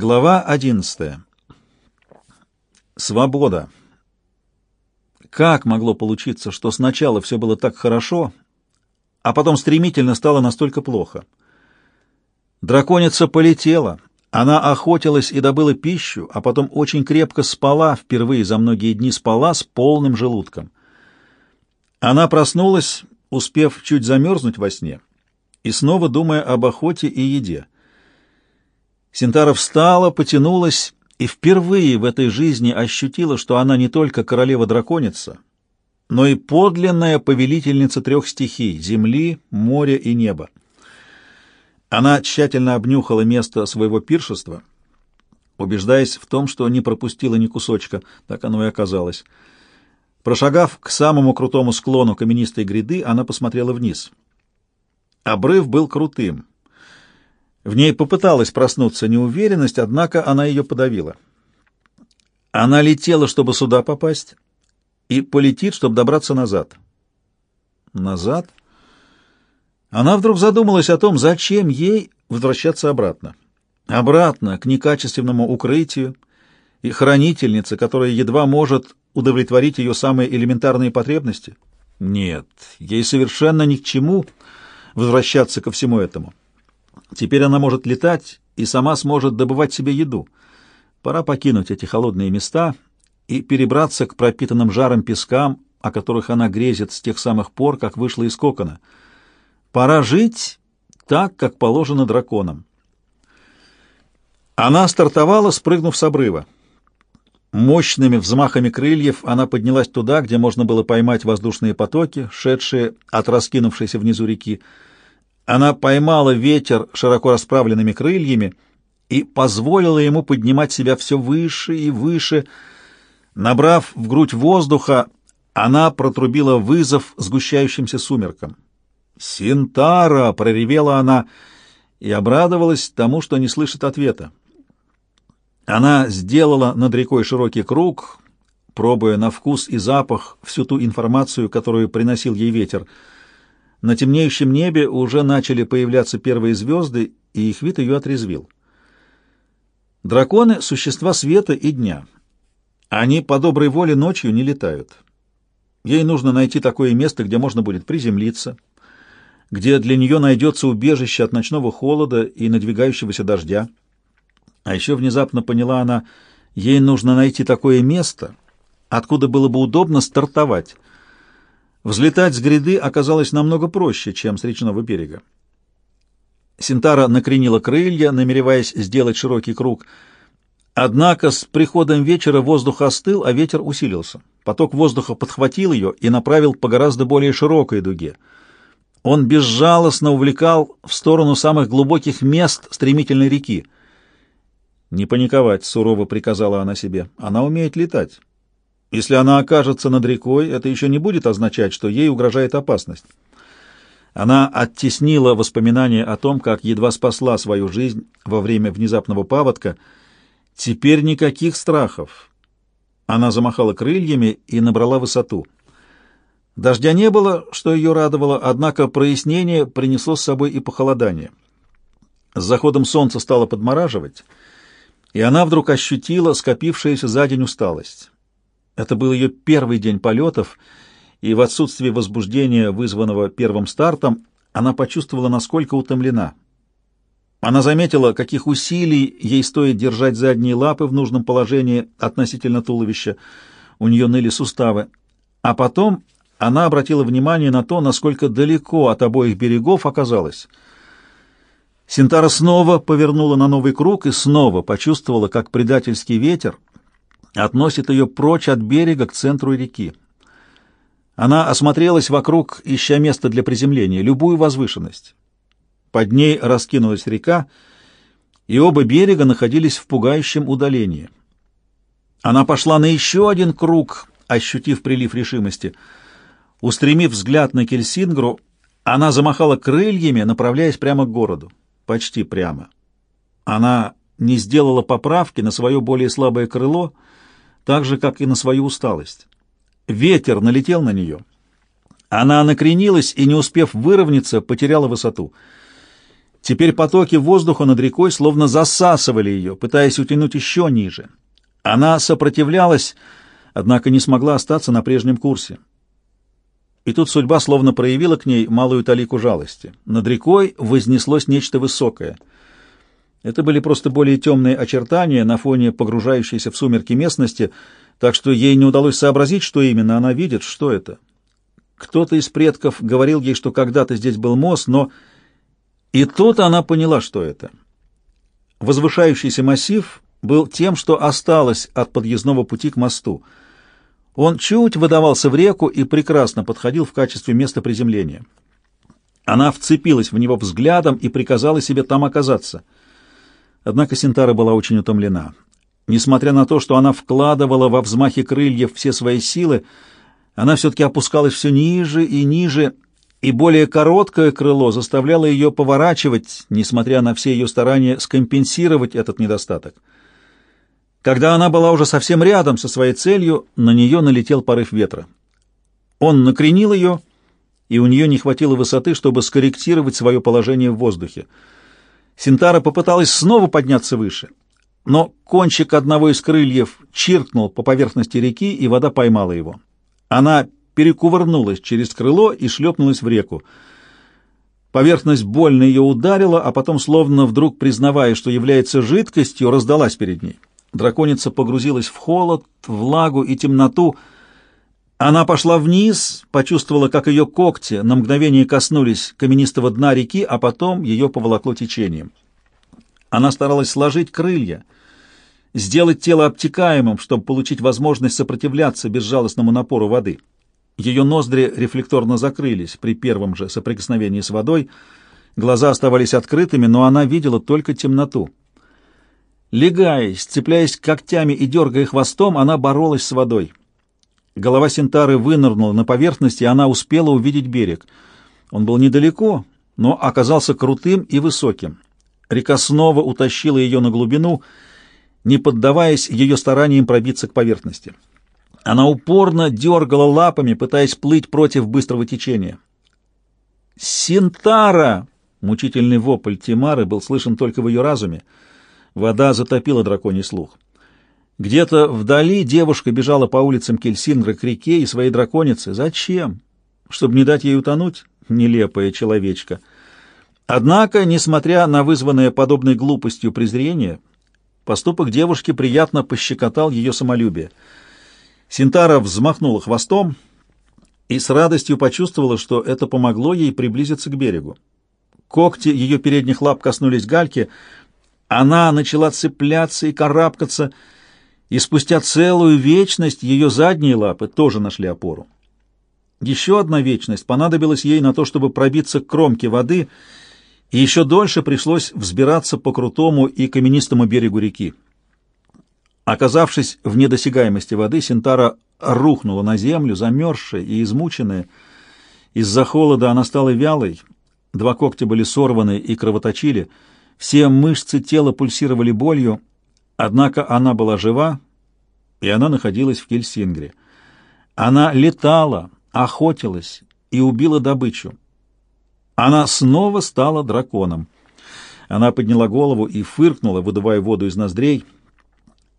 Глава одиннадцатая. Свобода. Как могло получиться, что сначала все было так хорошо, а потом стремительно стало настолько плохо? Драконица полетела. Она охотилась и добыла пищу, а потом очень крепко спала, впервые за многие дни спала с полным желудком. Она проснулась, успев чуть замерзнуть во сне, и снова думая об охоте и еде. Синтара встала, потянулась и впервые в этой жизни ощутила, что она не только королева-драконица, но и подлинная повелительница трех стихий — земли, моря и неба. Она тщательно обнюхала место своего пиршества, убеждаясь в том, что не пропустила ни кусочка, так оно и оказалось. Прошагав к самому крутому склону каменистой гряды, она посмотрела вниз. Обрыв был крутым — в ней попыталась проснуться неуверенность, однако она ее подавила. Она летела, чтобы сюда попасть, и полетит, чтобы добраться назад. Назад? Она вдруг задумалась о том, зачем ей возвращаться обратно. Обратно, к некачественному укрытию, и хранительнице, которая едва может удовлетворить ее самые элементарные потребности? Нет, ей совершенно ни к чему возвращаться ко всему этому. Теперь она может летать и сама сможет добывать себе еду. Пора покинуть эти холодные места и перебраться к пропитанным жаром пескам, о которых она грезит с тех самых пор, как вышла из кокона. Пора жить так, как положено драконам. Она стартовала, спрыгнув с обрыва. Мощными взмахами крыльев она поднялась туда, где можно было поймать воздушные потоки, шедшие от раскинувшейся внизу реки. Она поймала ветер широко расправленными крыльями и позволила ему поднимать себя все выше и выше. Набрав в грудь воздуха, она протрубила вызов сгущающимся сумеркам. «Синтара!» — проревела она и обрадовалась тому, что не слышит ответа. Она сделала над рекой широкий круг, пробуя на вкус и запах всю ту информацию, которую приносил ей ветер — на темнеющем небе уже начали появляться первые звезды, и их вид ее отрезвил. Драконы — существа света и дня. Они по доброй воле ночью не летают. Ей нужно найти такое место, где можно будет приземлиться, где для нее найдется убежище от ночного холода и надвигающегося дождя. А еще внезапно поняла она, ей нужно найти такое место, откуда было бы удобно стартовать — Взлетать с гряды оказалось намного проще, чем с речного берега. Синтара накренила крылья, намереваясь сделать широкий круг. Однако с приходом вечера воздух остыл, а ветер усилился. Поток воздуха подхватил ее и направил по гораздо более широкой дуге. Он безжалостно увлекал в сторону самых глубоких мест стремительной реки. «Не паниковать», — сурово приказала она себе. «Она умеет летать. Если она окажется над рекой, это еще не будет означать, что ей угрожает опасность. Она оттеснила воспоминания о том, как едва спасла свою жизнь во время внезапного паводка. Теперь никаких страхов. Она замахала крыльями и набрала высоту. Дождя не было, что ее радовало, однако прояснение принесло с собой и похолодание. С заходом солнца стало подмораживать, и она вдруг ощутила скопившуюся за день усталость. Это был ее первый день полетов, и в отсутствии возбуждения, вызванного первым стартом, она почувствовала, насколько утомлена. Она заметила, каких усилий ей стоит держать задние лапы в нужном положении относительно туловища. У нее ныли суставы. А потом она обратила внимание на то, насколько далеко от обоих берегов оказалась. Синтара снова повернула на новый круг и снова почувствовала, как предательский ветер относит ее прочь от берега к центру реки. Она осмотрелась вокруг, ища место для приземления, любую возвышенность. Под ней раскинулась река, и оба берега находились в пугающем удалении. Она пошла на еще один круг, ощутив прилив решимости. Устремив взгляд на Кельсингру, она замахала крыльями, направляясь прямо к городу. Почти прямо. Она не сделала поправки на свое более слабое крыло — так же, как и на свою усталость. Ветер налетел на нее. Она накренилась и, не успев выровняться, потеряла высоту. Теперь потоки воздуха над рекой словно засасывали ее, пытаясь утянуть еще ниже. Она сопротивлялась, однако не смогла остаться на прежнем курсе. И тут судьба словно проявила к ней малую талику жалости. Над рекой вознеслось нечто высокое. Это были просто более темные очертания на фоне погружающейся в сумерки местности, так что ей не удалось сообразить, что именно она видит, что это. Кто-то из предков говорил ей, что когда-то здесь был мост, но... И тут она поняла, что это. Возвышающийся массив был тем, что осталось от подъездного пути к мосту. Он чуть выдавался в реку и прекрасно подходил в качестве места приземления. Она вцепилась в него взглядом и приказала себе там оказаться. Однако Синтара была очень утомлена. Несмотря на то, что она вкладывала во взмахи крыльев все свои силы, она все-таки опускалась все ниже и ниже, и более короткое крыло заставляло ее поворачивать, несмотря на все ее старания скомпенсировать этот недостаток. Когда она была уже совсем рядом со своей целью, на нее налетел порыв ветра. Он накренил ее, и у нее не хватило высоты, чтобы скорректировать свое положение в воздухе. Синтара попыталась снова подняться выше, но кончик одного из крыльев чиркнул по поверхности реки, и вода поймала его. Она перекувырнулась через крыло и шлепнулась в реку. Поверхность больно ее ударила, а потом, словно вдруг признавая, что является жидкостью, раздалась перед ней. Драконица погрузилась в холод, влагу и темноту. Она пошла вниз, почувствовала, как ее когти на мгновение коснулись каменистого дна реки, а потом ее поволокло течением. Она старалась сложить крылья — сделать тело обтекаемым, чтобы получить возможность сопротивляться безжалостному напору воды. Ее ноздри рефлекторно закрылись при первом же соприкосновении с водой, глаза оставались открытыми, но она видела только темноту. Легаясь, цепляясь когтями и дергая хвостом, она боролась с водой. Голова Синтары вынырнула на поверхность, и она успела увидеть берег. Он был недалеко, но оказался крутым и высоким. Река снова утащила ее на глубину — не поддаваясь ее стараниям пробиться к поверхности. Она упорно дергала лапами, пытаясь плыть против быстрого течения. «Синтара!» — мучительный вопль Тимары был слышен только в ее разуме. Вода затопила драконий слух. Где-то вдали девушка бежала по улицам Кельсингра к реке и своей драконице. Зачем? Чтобы не дать ей утонуть? Нелепая человечка. Однако, несмотря на вызванное подобной глупостью презрение, Поступок девушки приятно пощекотал ее самолюбие. Синтара взмахнула хвостом и с радостью почувствовала, что это помогло ей приблизиться к берегу. Когти ее передних лап коснулись гальки, она начала цепляться и карабкаться, и спустя целую вечность ее задние лапы тоже нашли опору. Еще одна вечность понадобилась ей на то, чтобы пробиться к кромке воды — и еще дольше пришлось взбираться по крутому и каменистому берегу реки. Оказавшись в недосягаемости воды, Синтара рухнула на землю, замерзшая и измученная. Из-за холода она стала вялой, два когтя были сорваны и кровоточили, все мышцы тела пульсировали болью, однако она была жива, и она находилась в Кельсингре. Она летала, охотилась и убила добычу. Она снова стала драконом. Она подняла голову и фыркнула, выдувая воду из ноздрей.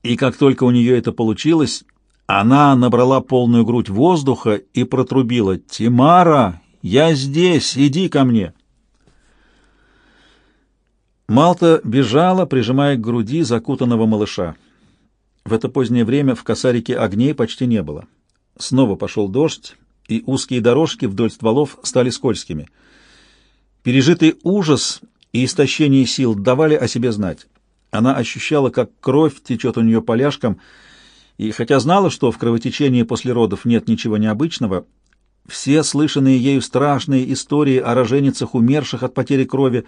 И как только у нее это получилось, она набрала полную грудь воздуха и протрубила «Тимара, я здесь, иди ко мне!» Малта бежала, прижимая к груди закутанного малыша. В это позднее время в косарике огней почти не было. Снова пошел дождь, и узкие дорожки вдоль стволов стали скользкими — Пережитый ужас и истощение сил давали о себе знать. Она ощущала, как кровь течет у нее поляшком, и хотя знала, что в кровотечении после родов нет ничего необычного, все слышанные ею страшные истории о роженицах, умерших от потери крови,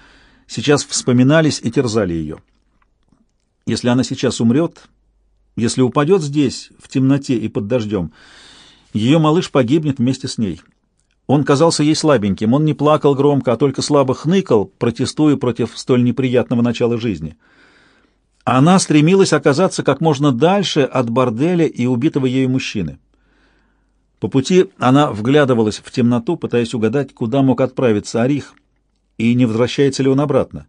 сейчас вспоминались и терзали ее. Если она сейчас умрет, если упадет здесь, в темноте и под дождем, ее малыш погибнет вместе с ней. Он казался ей слабеньким, он не плакал громко, а только слабо хныкал, протестуя против столь неприятного начала жизни. Она стремилась оказаться как можно дальше от борделя и убитого ею мужчины. По пути она вглядывалась в темноту, пытаясь угадать, куда мог отправиться Арих, и не возвращается ли он обратно.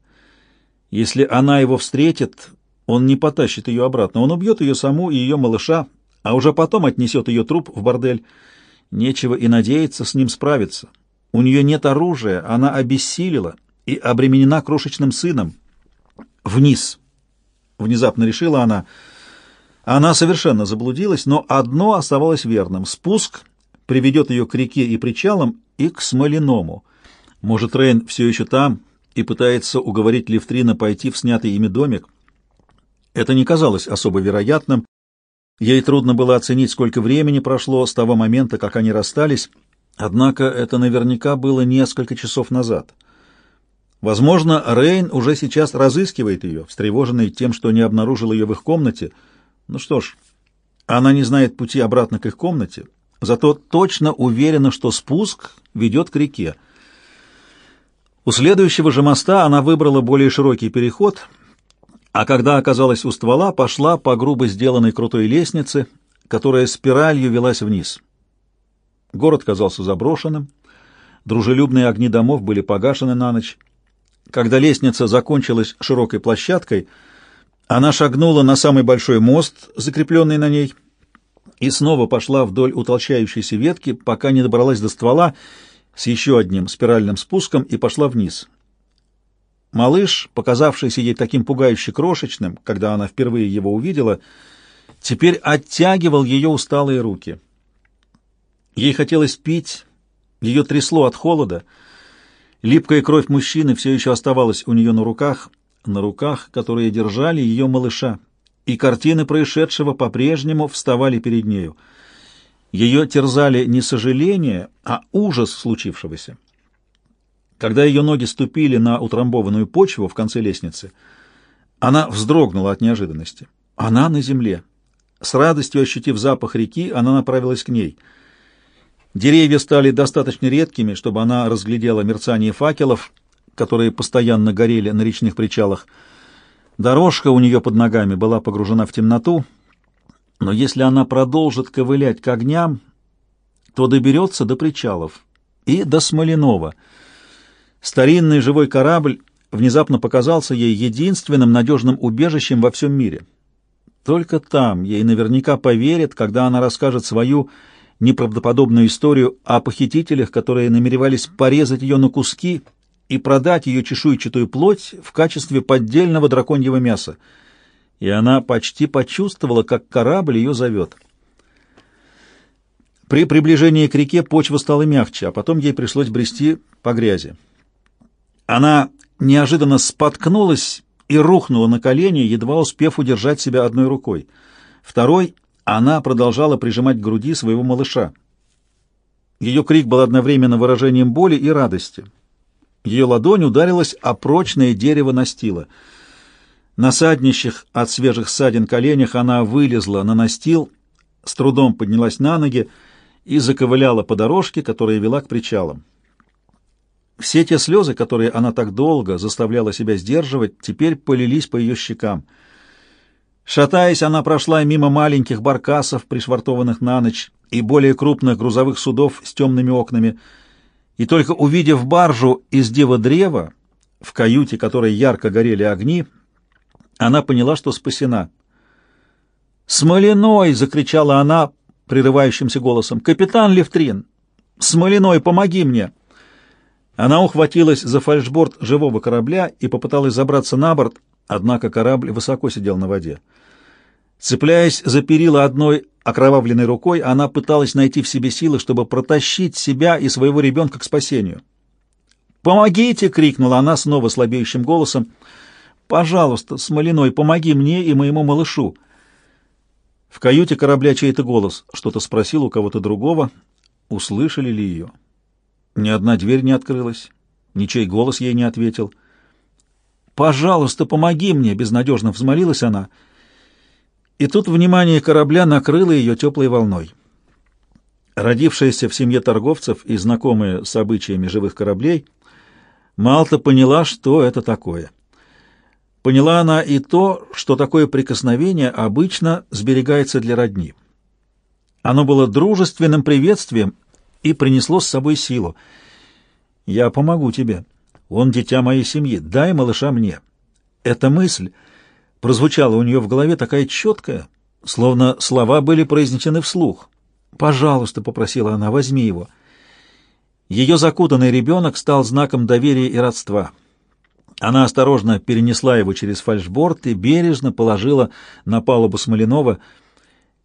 Если она его встретит, он не потащит ее обратно. Он убьет ее саму и ее малыша, а уже потом отнесет ее труп в бордель. Нечего и надеяться с ним справиться. У нее нет оружия, она обессилила и обременена крошечным сыном. Вниз. Внезапно решила она. Она совершенно заблудилась, но одно оставалось верным. Спуск приведет ее к реке и причалам и к Смоляному. Может, Рейн все еще там и пытается уговорить Левтрина пойти в снятый ими домик. Это не казалось особо вероятным. Ей трудно было оценить, сколько времени прошло с того момента, как они расстались, однако это наверняка было несколько часов назад. Возможно, Рейн уже сейчас разыскивает ее, встревоженный тем, что не обнаружил ее в их комнате. Ну что ж, она не знает пути обратно к их комнате, зато точно уверена, что спуск ведет к реке. У следующего же моста она выбрала более широкий переход, а когда оказалась у ствола, пошла по грубо сделанной крутой лестнице, которая спиралью велась вниз. Город казался заброшенным, дружелюбные огни домов были погашены на ночь, когда лестница закончилась широкой площадкой, она шагнула на самый большой мост, закрепленный на ней, и снова пошла вдоль утолщающейся ветки, пока не добралась до ствола с еще одним спиральным спуском и пошла вниз. Малыш, показавшийся ей таким пугающе крошечным, когда она впервые его увидела, теперь оттягивал ее усталые руки. Ей хотелось пить, ее трясло от холода — Липкая кровь мужчины все еще оставалась у нее на руках, на руках, которые держали ее малыша, и картины происшедшего по-прежнему вставали перед нею. Ее терзали не сожаление, а ужас случившегося. Когда ее ноги ступили на утрамбованную почву в конце лестницы, она вздрогнула от неожиданности. Она на земле. С радостью ощутив запах реки, она направилась к ней — Деревья стали достаточно редкими, чтобы она разглядела мерцание факелов, которые постоянно горели на речных причалах. Дорожка у нее под ногами была погружена в темноту, но если она продолжит ковылять к огням, то доберется до причалов и до Смоленова. Старинный живой корабль внезапно показался ей единственным надежным убежищем во всем мире. Только там ей наверняка поверят, когда она расскажет свою неправдоподобную историю о похитителях, которые намеревались порезать ее на куски и продать ее чешуйчатую плоть в качестве поддельного драконьего мяса. И она почти почувствовала, как корабль ее зовет. При приближении к реке почва стала мягче, а потом ей пришлось брести по грязи. Она неожиданно споткнулась и рухнула на колени, едва успев удержать себя одной рукой. Второй она продолжала прижимать к груди своего малыша. Ее крик был одновременно выражением боли и радости. Ее ладонь ударилась о прочное дерево настила. На саднищих от свежих ссадин коленях она вылезла на настил, с трудом поднялась на ноги и заковыляла по дорожке, которая вела к причалам. Все те слезы, которые она так долго заставляла себя сдерживать, теперь полились по ее щекам — Шатаясь, она прошла мимо маленьких баркасов, пришвартованных на ночь, и более крупных грузовых судов с темными окнами, и только увидев баржу из дева-древа, в каюте которой ярко горели огни, она поняла, что спасена. «Смоляной!» — закричала она прерывающимся голосом. «Капитан Левтрин! Смоляной, помоги мне!» Она ухватилась за фальшборд живого корабля и попыталась забраться на борт, Однако корабль высоко сидел на воде. Цепляясь за перила одной окровавленной рукой, она пыталась найти в себе силы, чтобы протащить себя и своего ребенка к спасению. «Помогите!» — крикнула она снова слабеющим голосом. «Пожалуйста, Смолиной, помоги мне и моему малышу!» В каюте корабля чей-то голос что-то спросил у кого-то другого. Услышали ли ее? Ни одна дверь не открылась, ничей голос ей не ответил — «Пожалуйста, помоги мне!» — безнадежно взмолилась она. И тут внимание корабля накрыло ее теплой волной. Родившаяся в семье торговцев и знакомая с обычаями живых кораблей, Малта поняла, что это такое. Поняла она и то, что такое прикосновение обычно сберегается для родни. Оно было дружественным приветствием и принесло с собой силу. «Я помогу тебе», он дитя моей семьи. Дай малыша мне. Эта мысль прозвучала у нее в голове такая четкая, словно слова были произнесены вслух. «Пожалуйста», — попросила она, — «возьми его». Ее закутанный ребенок стал знаком доверия и родства. Она осторожно перенесла его через фальшборд и бережно положила на палубу Смоленова.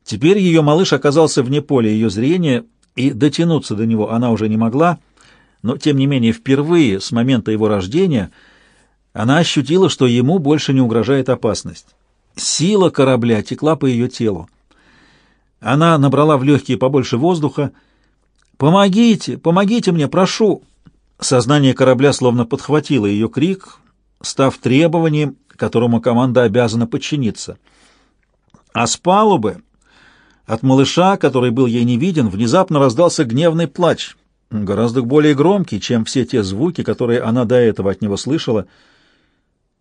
Теперь ее малыш оказался вне поля ее зрения, и дотянуться до него она уже не могла, но, тем не менее, впервые с момента его рождения она ощутила, что ему больше не угрожает опасность. Сила корабля текла по ее телу. Она набрала в легкие побольше воздуха. «Помогите! Помогите мне! Прошу!» Сознание корабля словно подхватило ее крик, став требованием, которому команда обязана подчиниться. А с палубы от малыша, который был ей не виден, внезапно раздался гневный плач, гораздо более громкий, чем все те звуки, которые она до этого от него слышала.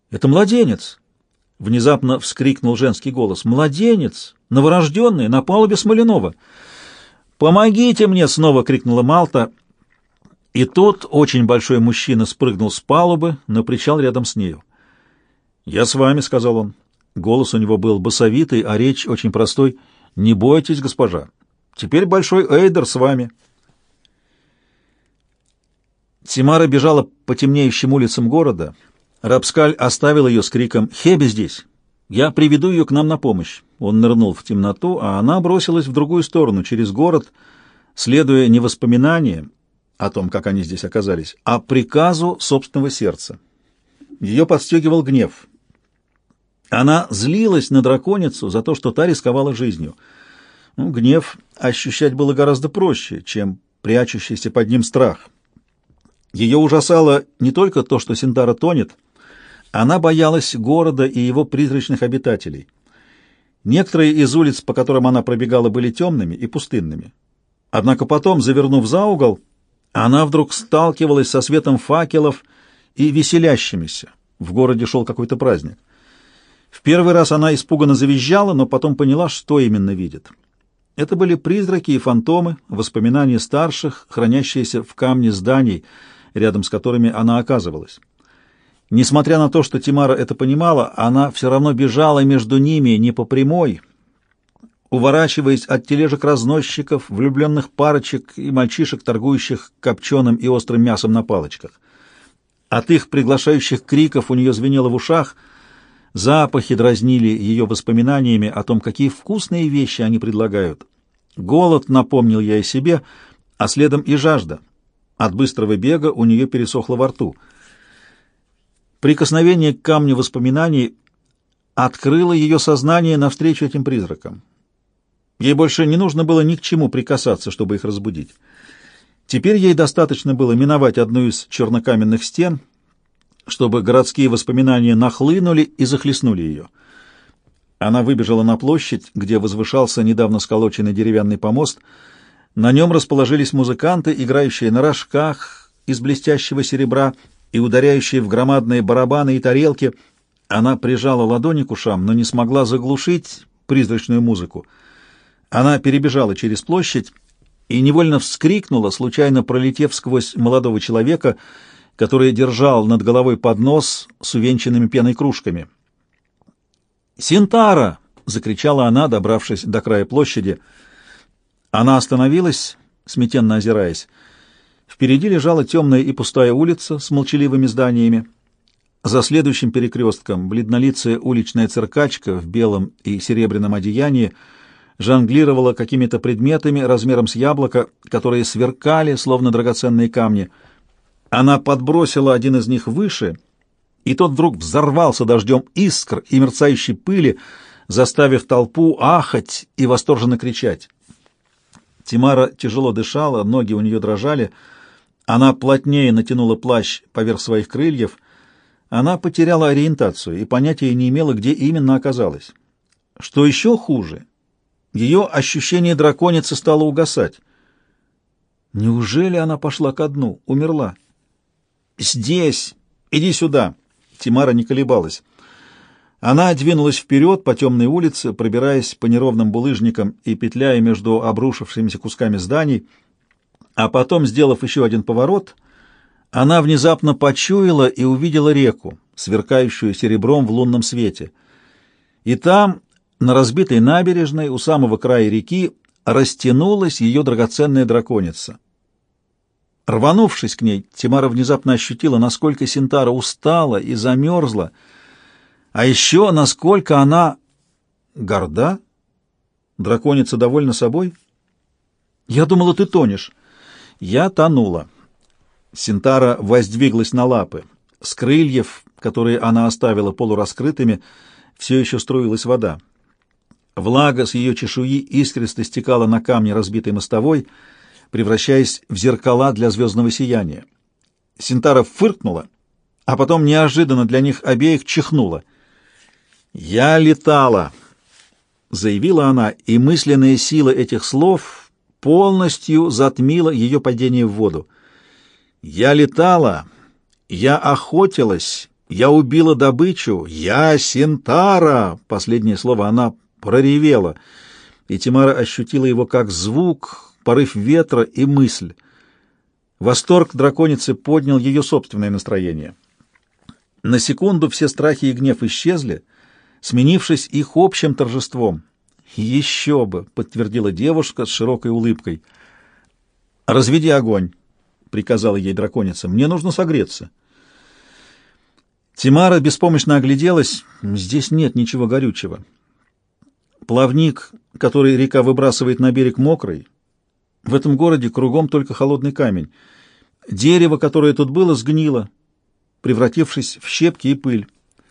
«Это младенец!» — внезапно вскрикнул женский голос. «Младенец! Новорожденный! На палубе Смоленова!» «Помогите мне!» — снова крикнула Малта — и тут очень большой мужчина спрыгнул с палубы на причал рядом с нею. «Я с вами», — сказал он. Голос у него был басовитый, а речь очень простой. «Не бойтесь, госпожа. Теперь большой Эйдер с вами». Тимара бежала по темнеющим улицам города. Рабскаль оставил ее с криком «Хеби здесь! Я приведу ее к нам на помощь!» Он нырнул в темноту, а она бросилась в другую сторону, через город, следуя не воспоминаниям, о том, как они здесь оказались, а приказу собственного сердца. Ее подстегивал гнев. Она злилась на драконицу за то, что та рисковала жизнью. Ну, гнев ощущать было гораздо проще, чем прячущийся под ним страх. Ее ужасало не только то, что Синтара тонет, она боялась города и его призрачных обитателей. Некоторые из улиц, по которым она пробегала, были темными и пустынными. Однако потом, завернув за угол, она вдруг сталкивалась со светом факелов и веселящимися. В городе шел какой-то праздник. В первый раз она испуганно завизжала, но потом поняла, что именно видит. Это были призраки и фантомы, воспоминания старших, хранящиеся в камне зданий, рядом с которыми она оказывалась. Несмотря на то, что Тимара это понимала, она все равно бежала между ними не по прямой, уворачиваясь от тележек разносчиков, влюбленных парочек и мальчишек, торгующих копченым и острым мясом на палочках. От их приглашающих криков у нее звенело в ушах, запахи дразнили ее воспоминаниями о том, какие вкусные вещи они предлагают. Голод напомнил я о себе, а следом и жажда. От быстрого бега у нее пересохло во рту. Прикосновение к камню воспоминаний открыло ее сознание навстречу этим призракам. Ей больше не нужно было ни к чему прикасаться, чтобы их разбудить. Теперь ей достаточно было миновать одну из чернокаменных стен, чтобы городские воспоминания нахлынули и захлестнули ее. Она выбежала на площадь, где возвышался недавно сколоченный деревянный помост. На нем расположились музыканты, играющие на рожках из блестящего серебра и ударяющие в громадные барабаны и тарелки. Она прижала ладони к ушам, но не смогла заглушить призрачную музыку. Она перебежала через площадь и невольно вскрикнула, случайно пролетев сквозь молодого человека, который держал над головой поднос с увенчанными пеной кружками. «Синтара!» — закричала она, добравшись до края площади. Она остановилась, смятенно озираясь. Впереди лежала темная и пустая улица с молчаливыми зданиями. За следующим перекрестком бледнолицая уличная циркачка в белом и серебряном одеянии — жонглировала какими-то предметами размером с яблоко, которые сверкали, словно драгоценные камни. Она подбросила один из них выше, и тот вдруг взорвался дождем искр и мерцающей пыли, заставив толпу ахать и восторженно кричать. Тимара тяжело дышала, ноги у нее дрожали. Она плотнее натянула плащ поверх своих крыльев. Она потеряла ориентацию и понятия не имела, где именно оказалась. Что еще хуже, ее ощущение драконицы стало угасать. Неужели она пошла ко дну, умерла? «Здесь! Иди сюда!» Тимара не колебалась. Она двинулась вперед по темной улице, пробираясь по неровным булыжникам и петляя между обрушившимися кусками зданий, а потом, сделав еще один поворот, она внезапно почуяла и увидела реку, сверкающую серебром в лунном свете. И там, на разбитой набережной, у самого края реки, растянулась ее драгоценная драконица. Рванувшись к ней, Тимара внезапно ощутила, насколько Синтара устала и замерзла, а еще насколько она горда. Драконица довольна собой. «Я думала, ты тонешь». Я тонула. Синтара воздвиглась на лапы. С крыльев, которые она оставила полураскрытыми, все еще струилась вода. Влага с ее чешуи искристо стекала на камни разбитой мостовой, превращаясь в зеркала для звездного сияния. Синтара фыркнула, а потом неожиданно для них обеих чихнула. «Я летала!» — заявила она, и мысленная сила этих слов полностью затмила ее падение в воду. «Я летала, я охотилась, я убила добычу, я Синтара!» Последнее слово она проревела, и Тимара ощутила его как звук, порыв ветра и мысль. Восторг драконицы поднял ее собственное настроение. На секунду все страхи и гнев исчезли, сменившись их общим торжеством. «Еще бы!» — подтвердила девушка с широкой улыбкой. «Разведи огонь!» — приказала ей драконица. «Мне нужно согреться». Тимара беспомощно огляделась. Здесь нет ничего горючего. Плавник, который река выбрасывает на берег, мокрый. В этом городе кругом только холодный камень. Дерево, которое тут было, сгнило, превратившись в щепки и пыль.